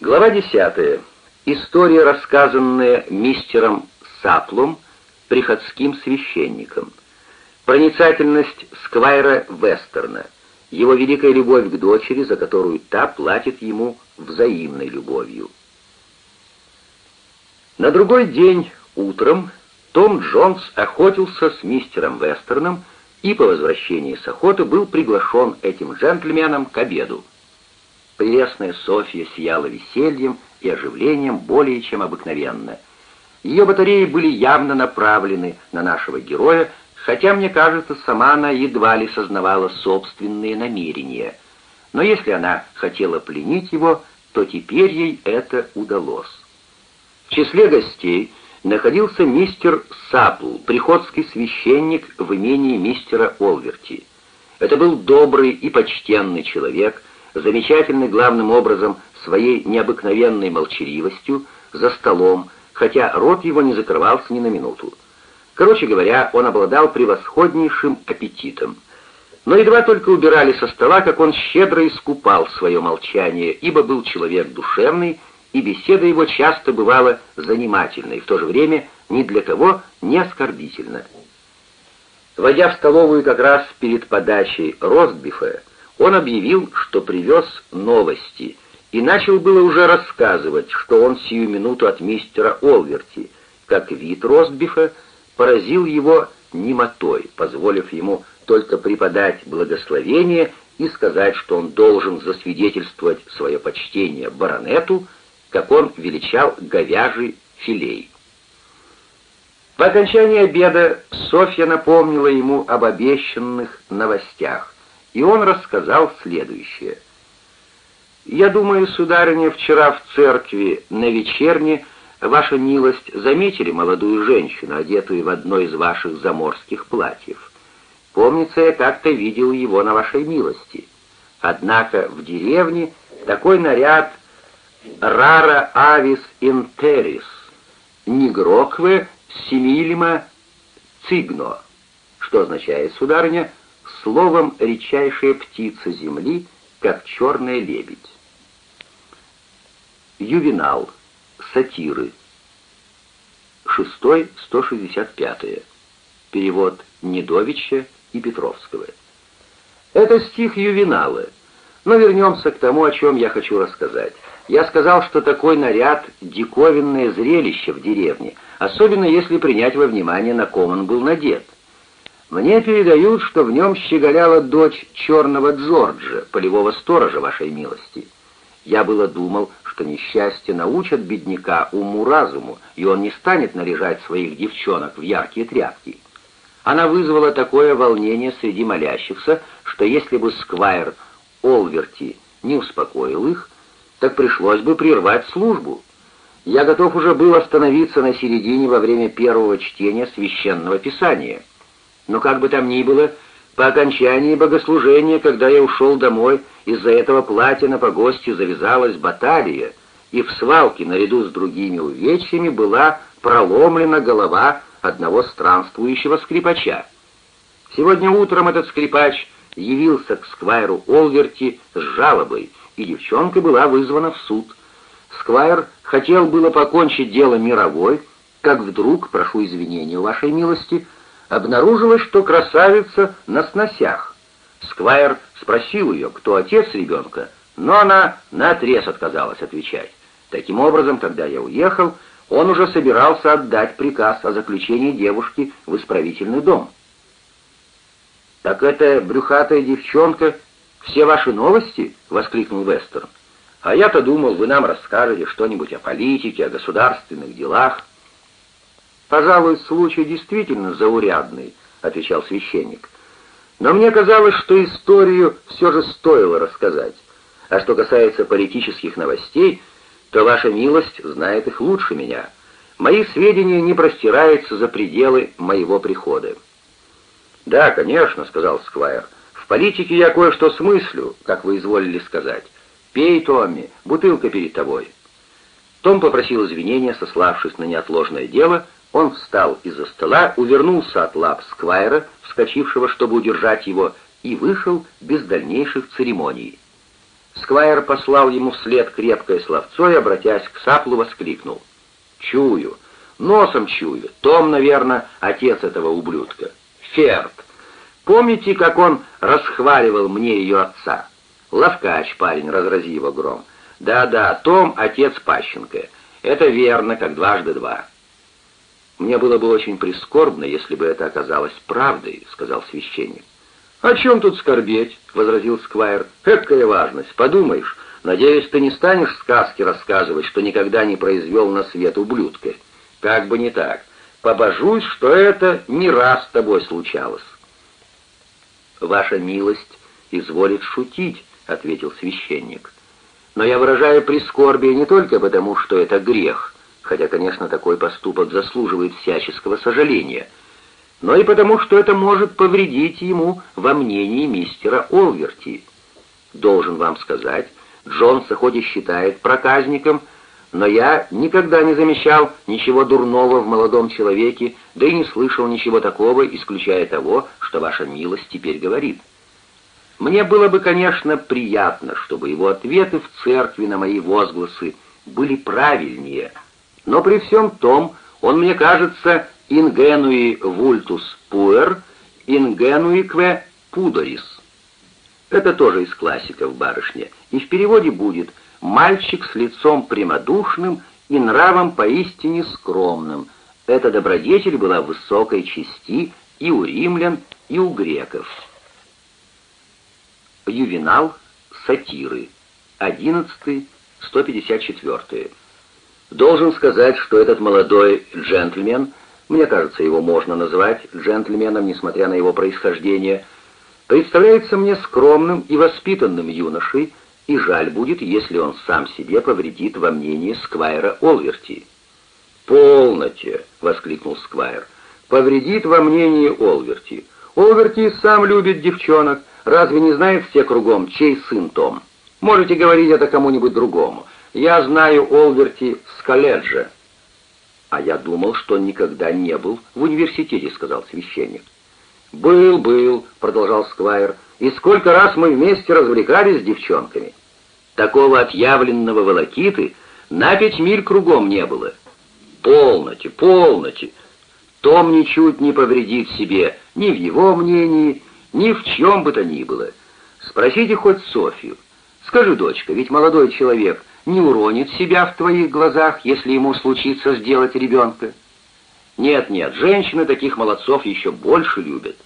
Глава 10. История, рассказанная мистером Саплом, приходским священником. Проницательность Сквайра Вестерна. Его великая любовь к дочери, за которую та платит ему взаимной любовью. На другой день утром том Джонс охотился с мистером Вестерном и по возвращении с охоты был приглашен этим джентльменом к обеду. Прелестная Софья сияла весельем и оживлением более чем обыкновенно. Ее батареи были явно направлены на нашего героя, хотя, мне кажется, сама она едва ли сознавала собственные намерения. Но если она хотела пленить его, то теперь ей это удалось. В числе гостей находился мистер Сапл, приходский священник в имении мистера Олверти. Это был добрый и почтенный человек, замечательный главным образом своей необыкновенной молчаливостью за столом, хотя рот его не закрывался ни на минуту. Короче говоря, он обладал превосходнейшим аппетитом. Но едва только убирали со стола, как он щедро искупал свое молчание, ибо был человек душевный, и беседа его часто бывала занимательной, в то же время ни для кого не оскорбительна. Войдя в столовую как раз перед подачей ростбифа, он объявил, что привез новости, и начал было уже рассказывать, что он сию минуту от мистера Олверти, как вид ростбифа поразил его немотой, позволив ему только преподать благословение и сказать, что он должен засвидетельствовать свое почтение баронету, как он величал говяжий филей. По окончании обеда Софья напомнила ему об обещанных новостях, и он рассказал следующее. «Я думаю, сударыня, вчера в церкви на вечерне ваша милость заметили молодую женщину, одетую в одно из ваших заморских платьев. Помнится, я как-то видел его на вашей милости. Однако в деревне такой наряд рара авис интерис, нигрокве симилима цигно, что означает, сударыня, словом редчайшая птица земли, как черная лебедь. Ювенал. Сатиры. 6 165 Перевод Недовича и Петровского. Это стих Ювенала. Но вернемся к тому, о чем я хочу рассказать. Я сказал, что такой наряд — диковинное зрелище в деревне, особенно если принять во внимание, на ком он был надет. Мне передают, что в нем щеголяла дочь черного Джорджа, полевого сторожа вашей милости. Я было думал, что несчастье научат бедняка уму-разуму, и он не станет наряжать своих девчонок в яркие тряпки. Она вызвала такое волнение среди молящихся, что если бы Сквайр Олверти не успокоил их, так пришлось бы прервать службу. Я готов уже был остановиться на середине во время первого чтения священного писания. Но как бы там ни было, по окончании богослужения, когда я ушел домой, из-за этого платья на погосте завязалась баталия, и в свалке наряду с другими увечьями была проломлена голова одного странствующего скрипача. Сегодня утром этот скрипач явился к сквайру Олверти с жалобой, и девчонка была вызвана в суд. Сквайр хотел было покончить дело мировой, как вдруг, прошу извинения вашей милости, обнаружилось, что красавица на сносях. Сквайр спросил ее, кто отец ребенка, но она наотрез отказалась отвечать. Таким образом, когда я уехал, он уже собирался отдать приказ о заключении девушки в исправительный дом. «Так эта брюхатая девчонка все ваши новости?» — воскликнул Вестерн. «А я-то думал, вы нам расскажете что-нибудь о политике, о государственных делах». «Пожалуй, случай действительно заурядный», — отвечал священник. «Но мне казалось, что историю все же стоило рассказать. А что касается политических новостей, то ваша милость знает их лучше меня. Мои сведения не простираются за пределы моего прихода». «Да, конечно», — сказал Сквайр. «В политике я кое-что смыслю, как вы изволили сказать. Пей, Томми, бутылка перед тобой». Том попросил извинения, сославшись на неотложное дело. Он встал из-за стола, увернулся от лап Сквайра, вскочившего, чтобы удержать его, и вышел без дальнейших церемоний. Сквайр послал ему вслед крепкое словцо и, обратясь к Саплу, воскликнул. «Чую, носом чую, Том, наверное, отец этого ублюдка. Ферд. Помните, как он расхваливал мне ее отца? Ловкач, парень, разрази его гром. Да-да, Том — отец Пащенко. Это верно, как дважды два». «Мне было бы очень прискорбно, если бы это оказалось правдой», — сказал священник. «О чем тут скорбеть?» — возразил Сквайр. «Какая важность! Подумаешь, надеюсь, ты не станешь сказки рассказывать, что никогда не произвел на свет ублюдка. Как бы не так. Побожусь, что это не раз с тобой случалось». «Ваша милость изволит шутить», — ответил священник. «Но я выражаю прискорбие не только потому, что это грех, хотя, конечно, такой поступок заслуживает всяческого сожаления» но и потому, что это может повредить ему во мнении мистера Олверти. Должен вам сказать, Джонса хоть и считает проказником, но я никогда не замечал ничего дурного в молодом человеке, да и не слышал ничего такого, исключая того, что ваша милость теперь говорит. Мне было бы, конечно, приятно, чтобы его ответы в церкви на мои возгласы были правильнее, но при всем том он мне кажется ingenui vultus puer, ingenuique pudoris. Это тоже из классиков барышня, и в переводе будет «мальчик с лицом прямодушным и нравом поистине скромным». Эта добродетель была высокой чести и у римлян, и у греков. Ювенал, сатиры, 11 154 Должен сказать, что этот молодой джентльмен – мне кажется, его можно назвать джентльменом, несмотря на его происхождение, представляется мне скромным и воспитанным юношей, и жаль будет, если он сам себе повредит во мнении Сквайра Олверти. «Полноте!» — воскликнул Сквайр. «Повредит во мнении Олверти. Олверти сам любит девчонок. Разве не знает все кругом, чей сын Том? Можете говорить это кому-нибудь другому. Я знаю Олверти с колледжа». «А я думал, что он никогда не был в университете», — сказал священник. «Был, был», — продолжал Сквайр, — «и сколько раз мы вместе развлекались с девчонками. Такого отъявленного волокиты на пять миль кругом не было. Полноте, полноте. Том ничуть не повредит себе ни в его мнении, ни в чем бы то ни было. Спросите хоть Софью. Скажи, дочка, ведь молодой человек не уронит себя в твоих глазах, если ему случится сделать ребенка? Нет, нет, женщины таких молодцов еще больше любят.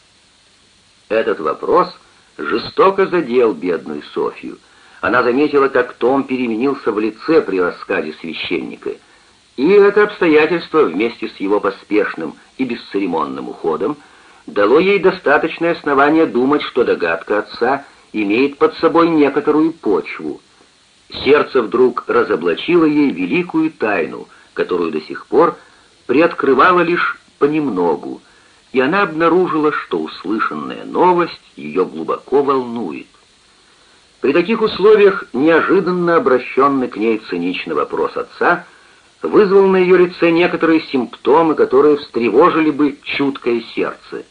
Этот вопрос жестоко задел бедную Софью. Она заметила, как Том переменился в лице при рассказе священника. И это обстоятельство, вместе с его поспешным и бесцеремонным уходом, дало ей достаточное основание думать, что догадка отца имеет под собой некоторую почву — Сердце вдруг разоблачило ей великую тайну, которую до сих пор приоткрывало лишь понемногу, и она обнаружила, что услышанная новость ее глубоко волнует. При таких условиях неожиданно обращенный к ней циничный вопрос отца вызвал на ее лице некоторые симптомы, которые встревожили бы чуткое сердце.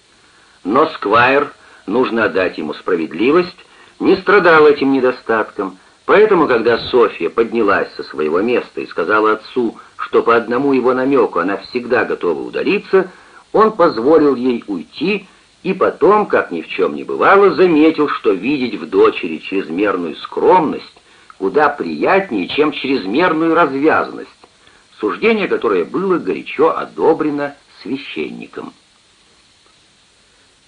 Но Сквайр, нужно отдать ему справедливость, не страдал этим недостатком, Поэтому, когда Софья поднялась со своего места и сказала отцу, что по одному его намеку она всегда готова удалиться, он позволил ей уйти и потом, как ни в чем не бывало, заметил, что видеть в дочери чрезмерную скромность куда приятнее, чем чрезмерную развязность, суждение, которое было горячо одобрено священником.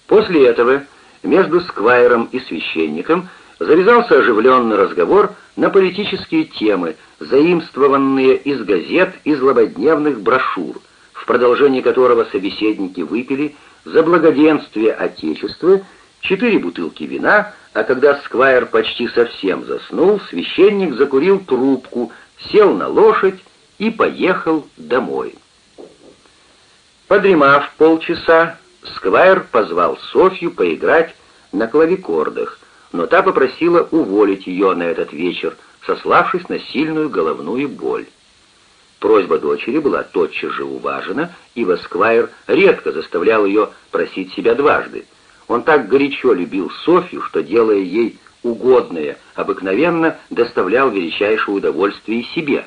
После этого между Сквайром и священником – завязался оживленный разговор на политические темы, заимствованные из газет и злободневных брошюр, в продолжении которого собеседники выпили за благоденствие Отечества четыре бутылки вина, а когда Сквайр почти совсем заснул, священник закурил трубку, сел на лошадь и поехал домой. Подремав полчаса, Сквайр позвал Софью поиграть на клавикордах, но та попросила уволить ее на этот вечер, сославшись на сильную головную боль. Просьба дочери была тотчас же уважена, ибо Сквайр редко заставлял ее просить себя дважды. Он так горячо любил Софью, что, делая ей угодное обыкновенно доставлял величайшее удовольствие и себе.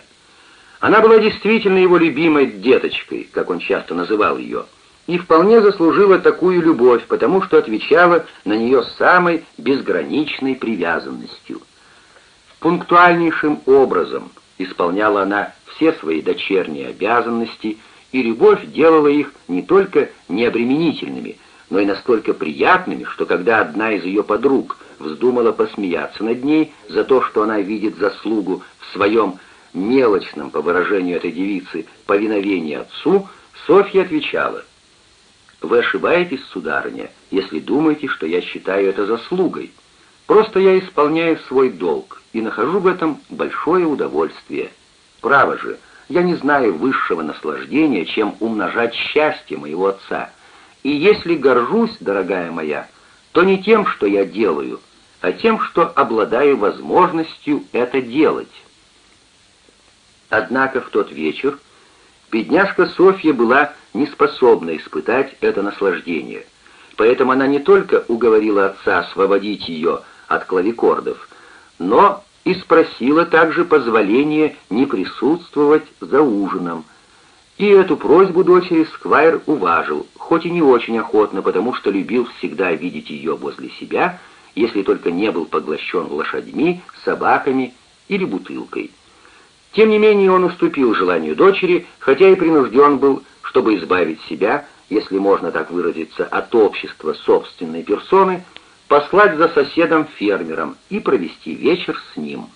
Она была действительно его любимой деточкой, как он часто называл ее, и вполне заслужила такую любовь, потому что отвечала на нее самой безграничной привязанностью. Пунктуальнейшим образом исполняла она все свои дочерние обязанности, и любовь делала их не только необременительными, но и настолько приятными, что когда одна из ее подруг вздумала посмеяться над ней за то, что она видит заслугу в своем мелочном, по выражению этой девицы, повиновении отцу, Софья отвечала, «Вы ошибаетесь, сударыня, если думаете, что я считаю это заслугой. Просто я исполняю свой долг и нахожу в этом большое удовольствие. Право же, я не знаю высшего наслаждения, чем умножать счастье моего отца. И если горжусь, дорогая моя, то не тем, что я делаю, а тем, что обладаю возможностью это делать. Однако в тот вечер бедняжка Софья была не способна испытать это наслаждение, поэтому она не только уговорила отца освободить ее от клавикордов, но и спросила также позволения не присутствовать за ужином. И эту просьбу дочери Сквайр уважил, хоть и не очень охотно, потому что любил всегда видеть ее возле себя, если только не был поглощен лошадьми, собаками или бутылкой. Тем не менее он уступил желанию дочери, хотя и принужден был, чтобы избавить себя, если можно так выразиться, от общества собственной персоны, послать за соседом-фермером и провести вечер с ним.